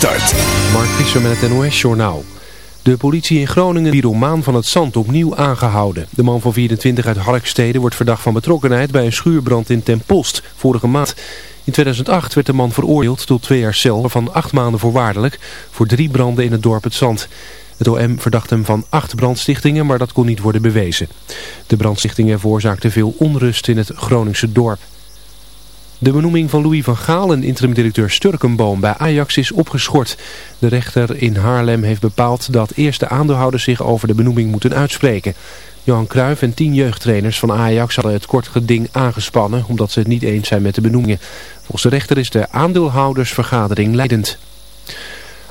start. Mark Visser met het NOS-journaal. De politie in Groningen die Romaan van het Zand opnieuw aangehouden. De man van 24 uit Harkstede wordt verdacht van betrokkenheid bij een schuurbrand in Ten Post vorige maand. In 2008 werd de man veroordeeld tot twee jaar cel van acht maanden voorwaardelijk voor drie branden in het dorp Het Zand. Het OM verdacht hem van acht brandstichtingen, maar dat kon niet worden bewezen. De brandstichtingen veroorzaakten veel onrust in het Groningse dorp. De benoeming van Louis van Gaal en interim-directeur Sturkenboom bij Ajax is opgeschort. De rechter in Haarlem heeft bepaald dat eerst de aandeelhouders zich over de benoeming moeten uitspreken. Johan Cruijff en tien jeugdtrainers van Ajax hadden het kort geding aangespannen omdat ze het niet eens zijn met de benoemingen. Volgens de rechter is de aandeelhoudersvergadering leidend.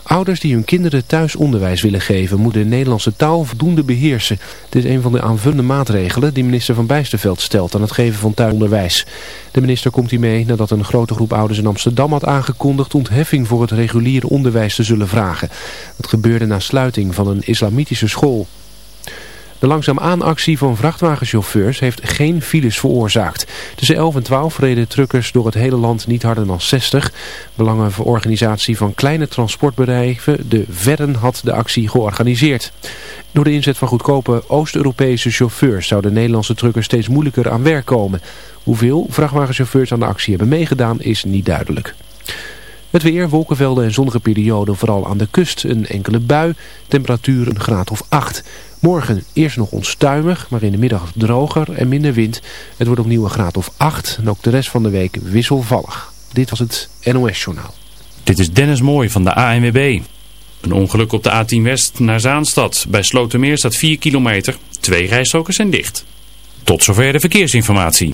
Ouders die hun kinderen thuis onderwijs willen geven moeten de Nederlandse taal voldoende beheersen. Dit is een van de aanvullende maatregelen die minister Van Bijsterveld stelt aan het geven van thuisonderwijs. De minister komt hiermee nadat een grote groep ouders in Amsterdam had aangekondigd ontheffing voor het reguliere onderwijs te zullen vragen. Dat gebeurde na sluiting van een islamitische school. De langzaam aanactie van vrachtwagenchauffeurs heeft geen files veroorzaakt. Tussen 11 en 12 reden truckers door het hele land niet harder dan 60. Belangenorganisatie van kleine transportbedrijven, de Verren, had de actie georganiseerd. Door de inzet van goedkope Oost-Europese chauffeurs zouden Nederlandse truckers steeds moeilijker aan werk komen. Hoeveel vrachtwagenchauffeurs aan de actie hebben meegedaan is niet duidelijk. Het weer, wolkenvelden en zonnige perioden, vooral aan de kust een enkele bui. Temperatuur een graad of 8. Morgen eerst nog onstuimig, maar in de middag droger en minder wind. Het wordt opnieuw een graad of 8 en ook de rest van de week wisselvallig. Dit was het NOS Journaal. Dit is Dennis Mooi van de ANWB. Een ongeluk op de A10 West naar Zaanstad. Bij Slotermeer staat 4 kilometer. Twee rijstroken zijn dicht. Tot zover de verkeersinformatie.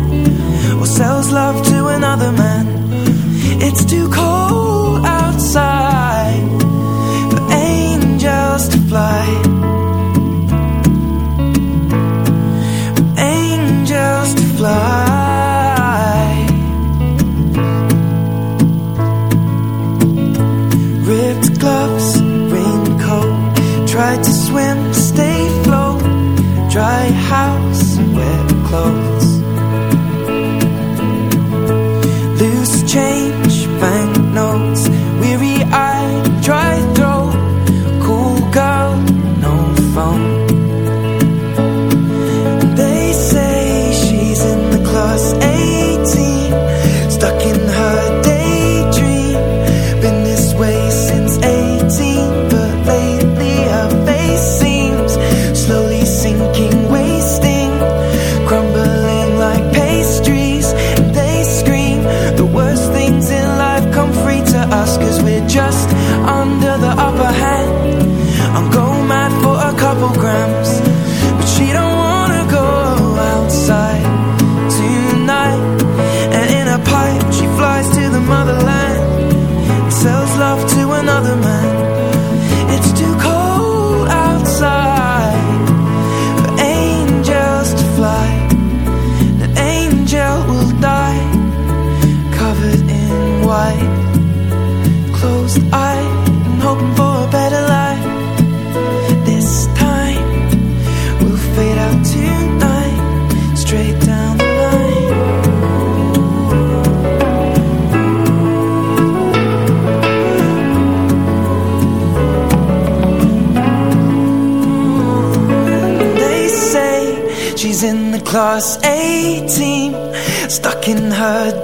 or sells love to another man. It's too cold outside for angels to fly. For angels to fly. Ripped gloves, raincoat, tried to swim, stay dry house, wet clothes stuck in her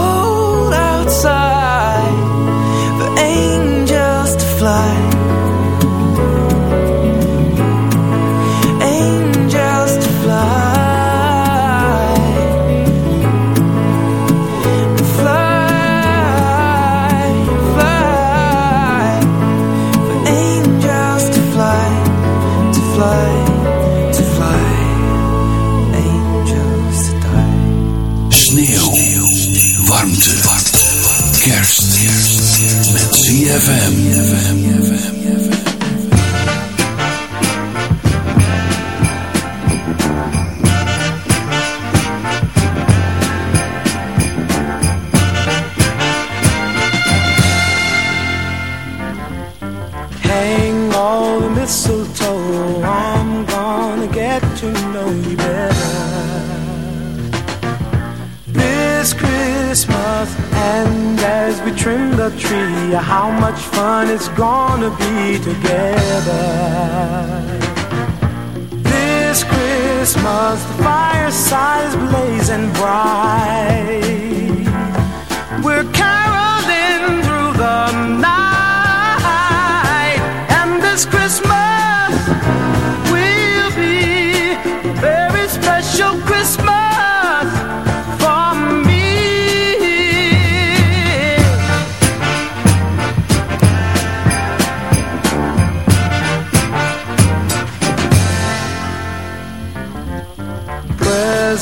tree, how much fun it's gonna be together. This Christmas, the fireside is blazing bright. We're caroling through the night.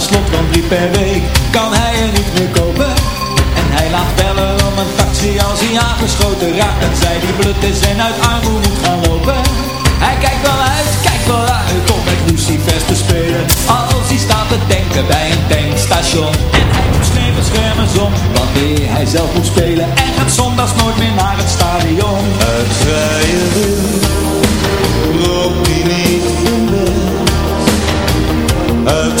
stalen slot Want drie per week. Kan hij er niet meer kopen? En hij laat bellen om een taxi als hij aangeschoten raakt. Dat zij die blut is en uit armoede moet gaan lopen. Hij kijkt wel uit, kijkt wel uit om met Lucifers te spelen. Als hij staat te tanken bij een tankstation. En hij moet sneeuwen schermers om wanneer hij zelf moet spelen. En gaat zondags nooit meer naar het stadion. Uit vrije wil loopt hij niet in Uit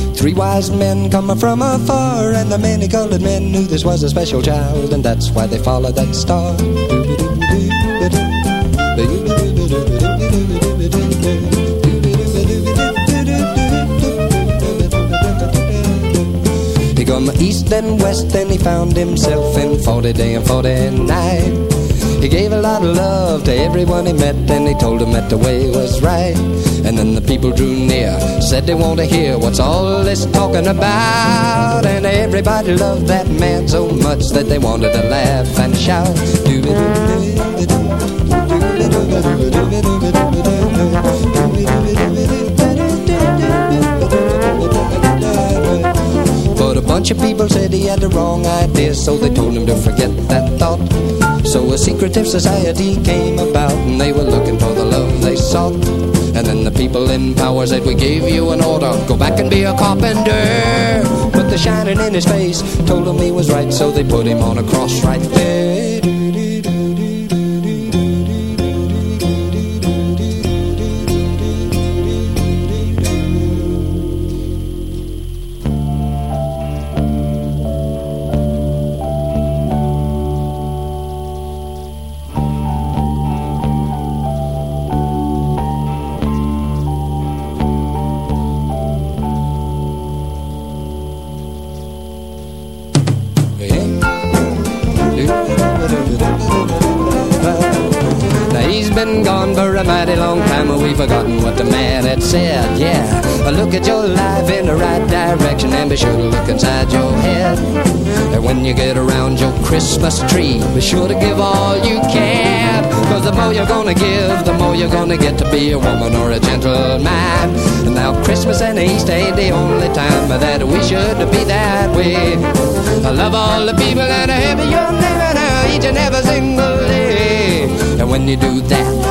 three wise men come from afar. And the many colored men knew this was a special child, and that's why they followed that star. From east and west and he found himself in 40 day and 40 night. He gave a lot of love to everyone he met and he told them that the way was right. And then the people drew near, said they want to hear what's all this talking about. And everybody loved that man so much that they wanted to laugh and shout. But a bunch of people said he had the wrong idea, so they told him to forget that thought. So a secretive society came about, and they were looking for the love they sought. And then the people in power said, we gave you an order, go back and be a carpenter. But the shining in his face told him he was right, so they put him on a cross right there. When you get around your Christmas tree, be sure to give all you can. Cause the more you're gonna give, the more you're gonna get to be a woman or a gentleman. And now Christmas and Easter ain't the only time that we should be that way. I love all the people and I have name each and every single day. And when you do that,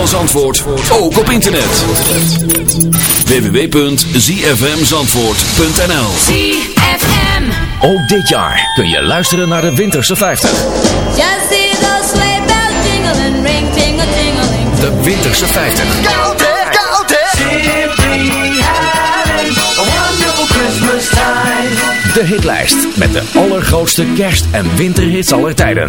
van Zandvoort ook op internet. www.zfmzandvoort.nl ZFM Ook dit jaar kun je luisteren naar de Winterse 50. Just see those sleigh bells jingling, ring ting a tingling. De Winterse 50. Koud hè, koud hè. Simply having a wonderful Christmas time. De hitlijst met de allergrootste kerst- en winterhits aller tijden.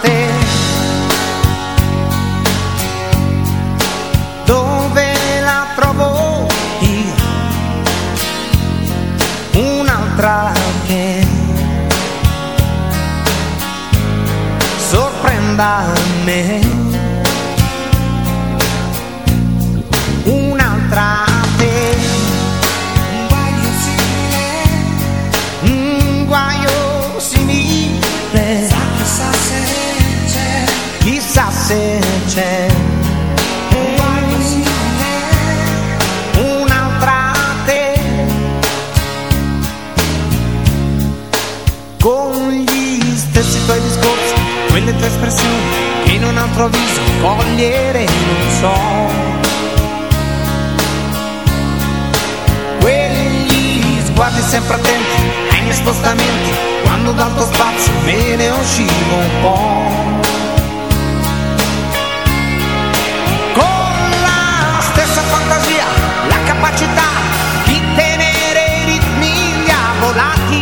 Te. Dove la trovo io? Un'altra che sorprenda me. Te. Con gli stessi tuoi discorsi, quelle tue espressioni in un altro viso cogliere non so. Quegli sguardi sempre attenti ai miei spostamenti, quando dal tuo spazio me ne uscivo un po'. all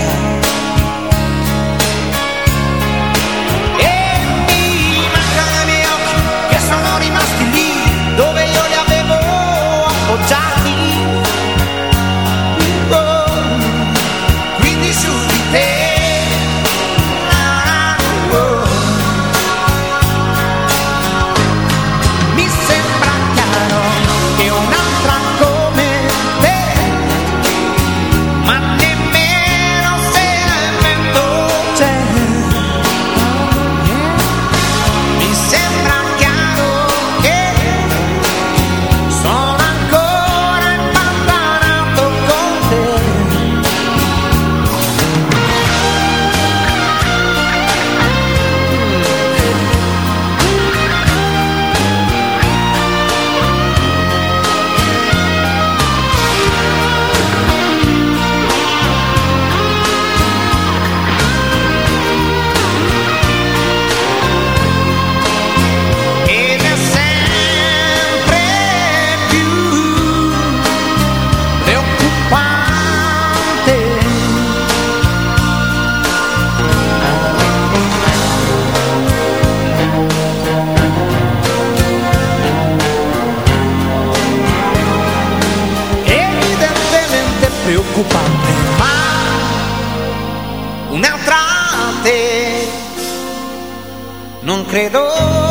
Non credo.